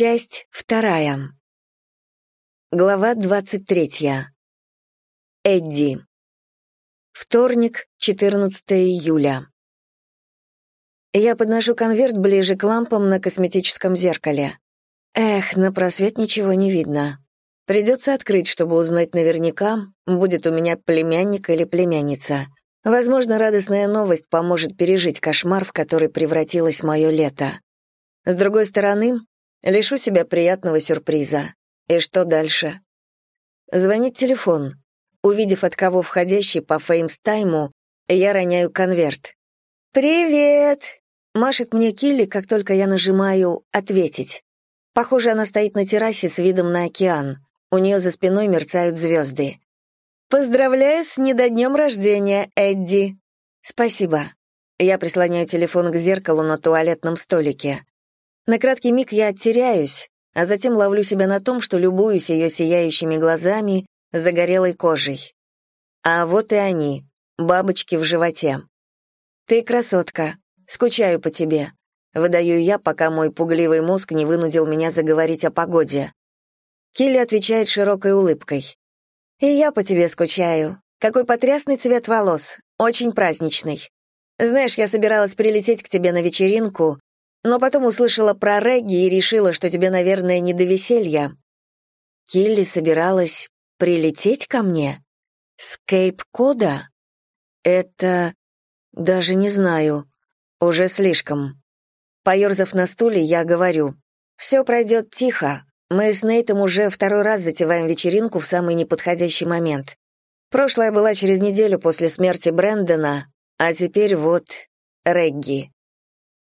Часть вторая. Глава 23. Эдди. Вторник, 14 июля. Я подношу конверт ближе к лампам на косметическом зеркале. Эх, на просвет ничего не видно. Придется открыть, чтобы узнать наверняка, будет у меня племянник или племянница. Возможно, радостная новость поможет пережить кошмар, в который превратилось мое лето. С другой стороны, лишу себя приятного сюрприза. И что дальше? Звонит телефон. Увидев, от кого входящий по феймстайму, я роняю конверт. «Привет!» — машет мне Килли, как только я нажимаю «Ответить». Похоже, она стоит на террасе с видом на океан. У нее за спиной мерцают звезды. «Поздравляю с недоднем рождения, Эдди!» «Спасибо». Я прислоняю телефон к зеркалу на туалетном столике. На краткий миг я теряюсь, а затем ловлю себя на том, что любуюсь ее сияющими глазами, загорелой кожей. А вот и они, бабочки в животе. «Ты красотка. Скучаю по тебе», — выдаю я, пока мой пугливый мозг не вынудил меня заговорить о погоде. Килли отвечает широкой улыбкой. «И я по тебе скучаю. Какой потрясный цвет волос. Очень праздничный. Знаешь, я собиралась прилететь к тебе на вечеринку, но потом услышала про регги и решила, что тебе, наверное, не до веселья. Килли собиралась прилететь ко мне? С Кейп-Кода? Это... даже не знаю. Уже слишком. Поерзав на стуле, я говорю. «Все пройдет тихо. Мы с Нейтом уже второй раз затеваем вечеринку в самый неподходящий момент. Прошлая была через неделю после смерти Брэндона, а теперь вот Регги.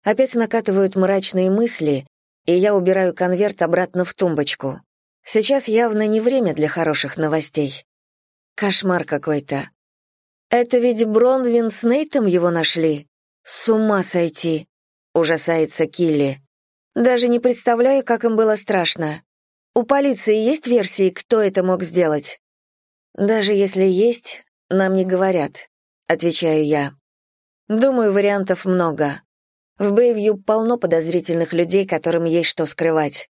Опять накатывают мрачные мысли, и я убираю конверт обратно в тумбочку. Сейчас явно не время для хороших новостей. Кошмар какой-то. Это ведь Бронвин с Нейтом его нашли? С ума сойти, ужасается Килли. Даже не представляю, как им было страшно. У полиции есть версии, кто это мог сделать? Даже если есть, нам не говорят, отвечаю я. Думаю, вариантов много. В Бэйвью полно подозрительных людей, которым есть что скрывать.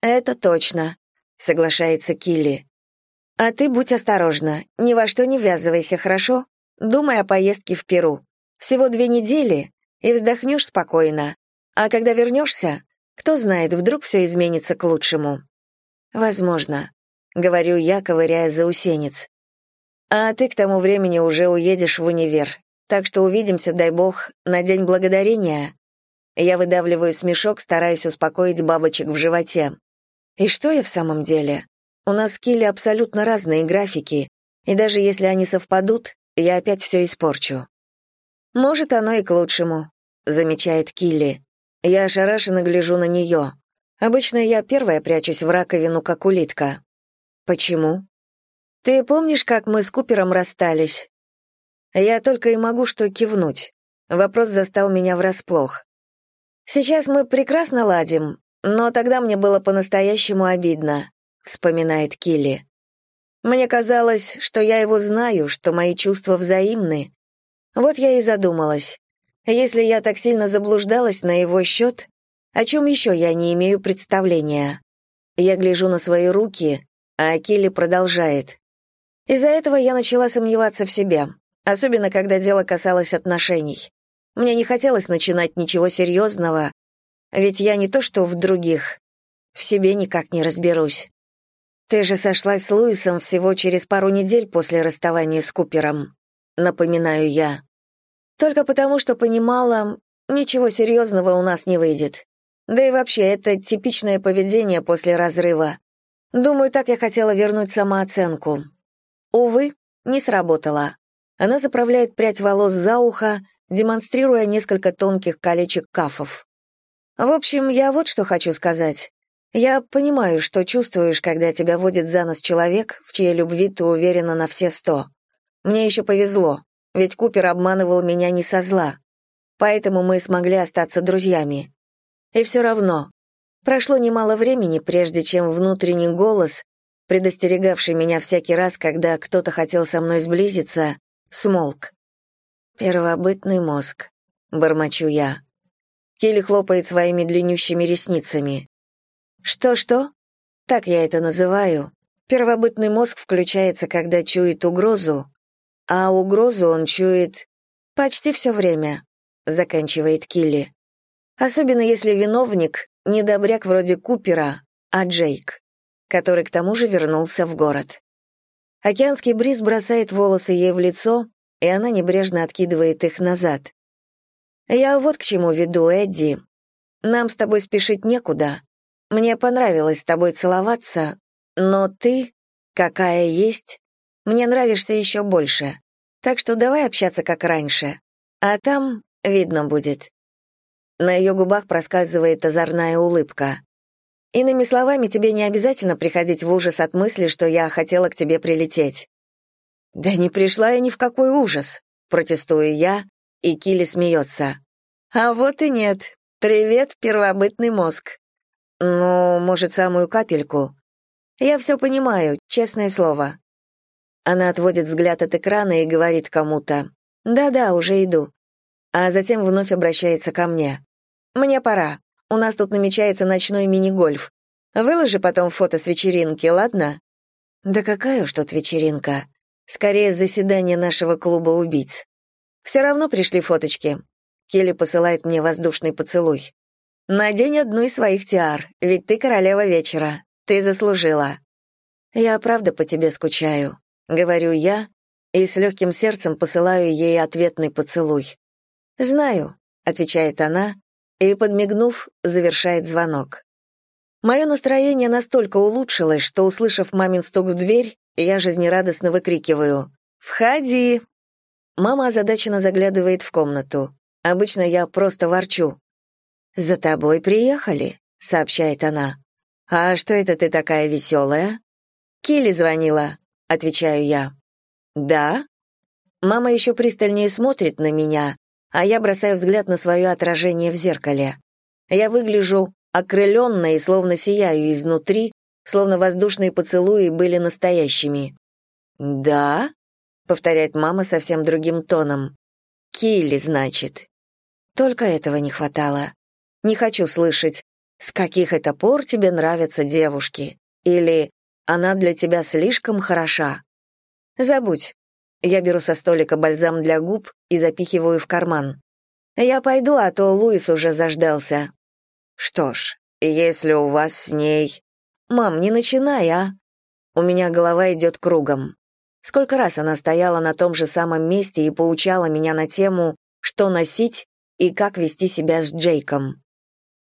Это точно, соглашается Килли. А ты будь осторожна, ни во что не ввязывайся, хорошо? Думай о поездке в Перу. Всего две недели, и вздохнешь спокойно. А когда вернешься, кто знает, вдруг все изменится к лучшему. «Возможно», — говорю я, ковыряя заусенец. «А ты к тому времени уже уедешь в универ, так что увидимся, дай бог, на День Благодарения». Я выдавливаю смешок, стараясь успокоить бабочек в животе. И что я в самом деле? У нас с Килли абсолютно разные графики, и даже если они совпадут, я опять все испорчу. «Может, оно и к лучшему», — замечает Килли. Я ошарашенно гляжу на нее. Обычно я первая прячусь в раковину, как улитка. Почему? Ты помнишь, как мы с Купером расстались? Я только и могу что кивнуть. Вопрос застал меня врасплох. Сейчас мы прекрасно ладим, но тогда мне было по-настоящему обидно, вспоминает Килли. Мне казалось, что я его знаю, что мои чувства взаимны. Вот я и задумалась. Если я так сильно заблуждалась на его счет, о чем еще я не имею представления? Я гляжу на свои руки, а Акили продолжает. Из-за этого я начала сомневаться в себе, особенно когда дело касалось отношений. Мне не хотелось начинать ничего серьезного, ведь я не то что в других, в себе никак не разберусь. Ты же сошлась с Луисом всего через пару недель после расставания с Купером, напоминаю я. Только потому, что понимала, ничего серьезного у нас не выйдет. Да и вообще, это типичное поведение после разрыва. Думаю, так я хотела вернуть самооценку. Увы, не сработало. Она заправляет прядь волос за ухо, демонстрируя несколько тонких колечек кафов. В общем, я вот что хочу сказать. Я понимаю, что чувствуешь, когда тебя водит за нос человек, в чьей любви ты уверена на все сто. Мне еще повезло, ведь Купер обманывал меня не со зла. Поэтому мы смогли остаться друзьями. И все равно, прошло немало времени, прежде чем внутренний голос, предостерегавший меня всякий раз, когда кто-то хотел со мной сблизиться, смолк. «Первобытный мозг», — бормочу я. Келли хлопает своими длиннющими ресницами. Что-что? Так я это называю. Первобытный мозг включается, когда чует угрозу, а угрозу он чует почти все время, заканчивает Килли. Особенно если виновник не добряк вроде Купера, а Джейк, который к тому же вернулся в город. Океанский бриз бросает волосы ей в лицо, и она небрежно откидывает их назад. «Я вот к чему веду, Эдди. Нам с тобой спешить некуда. Мне понравилось с тобой целоваться, но ты, какая есть, мне нравишься еще больше. Так что давай общаться как раньше. А там видно будет». На ее губах проскальзывает озорная улыбка. Иными словами, тебе не обязательно приходить в ужас от мысли, что я хотела к тебе прилететь. Да не пришла я ни в какой ужас, протестую я, и Килли смеется. А вот и нет. Привет, первобытный мозг. Ну, может, самую капельку. Я все понимаю, честное слово. Она отводит взгляд от экрана и говорит кому-то. Да-да, уже иду. А затем вновь обращается ко мне. Мне пора. У нас тут намечается ночной мини-гольф. Выложи потом фото с вечеринки, ладно? Да какая уж тут вечеринка. Скорее, заседание нашего клуба убийц. Все равно пришли фоточки. Келли посылает мне воздушный поцелуй. Надень одну из своих тиар, ведь ты королева вечера. Ты заслужила. Я правда по тебе скучаю, говорю я, и с легким сердцем посылаю ей ответный поцелуй. Знаю, отвечает она, и, подмигнув, завершает звонок. Мое настроение настолько улучшилось, что, услышав мамин стук в дверь, я жизнерадостно выкрикиваю «Входи!». Мама озадаченно заглядывает в комнату. Обычно я просто ворчу. «За тобой приехали», — сообщает она. «А что это ты такая веселая?» «Килли звонила», — отвечаю я. «Да?» Мама еще пристальнее смотрит на меня, а я бросаю взгляд на свое отражение в зеркале. Я выгляжу окрыленно и словно сияю изнутри, словно воздушные поцелуи были настоящими. «Да?» — повторяет мама совсем другим тоном. «Килли, значит». Только этого не хватало. Не хочу слышать, с каких это пор тебе нравятся девушки, или она для тебя слишком хороша. Забудь, я беру со столика бальзам для губ и запихиваю в карман. Я пойду, а то Луис уже заждался. Что ж, если у вас с ней... Мам, не начинай, а? У меня голова идет кругом. Сколько раз она стояла на том же самом месте и поучала меня на тему, что носить и как вести себя с Джейком.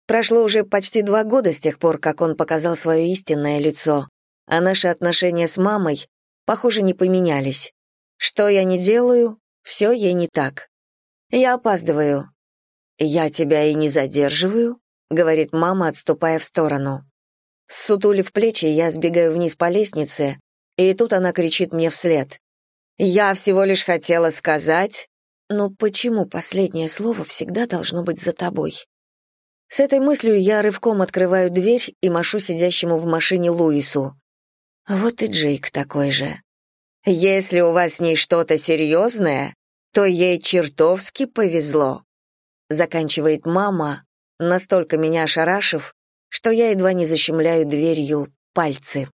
Прошло уже почти два года с тех пор, как он показал свое истинное лицо, а наши отношения с мамой, похоже, не поменялись. Что я не делаю, все ей не так. Я опаздываю. Я тебя и не задерживаю, говорит мама, отступая в сторону. Сутулив плечи, я сбегаю вниз по лестнице, и тут она кричит мне вслед. «Я всего лишь хотела сказать...» «Но почему последнее слово всегда должно быть за тобой?» С этой мыслью я рывком открываю дверь и машу сидящему в машине Луису. Вот и Джейк такой же. Если у вас с ней что-то серьезное, то ей чертовски повезло. Заканчивает мама, настолько меня ошарашив, что я едва не защемляю дверью пальцы.